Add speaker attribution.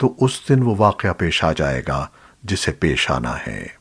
Speaker 1: تو اس دن وہ واقعہ پیش آ جائے گا جسے پیش آنا ہے۔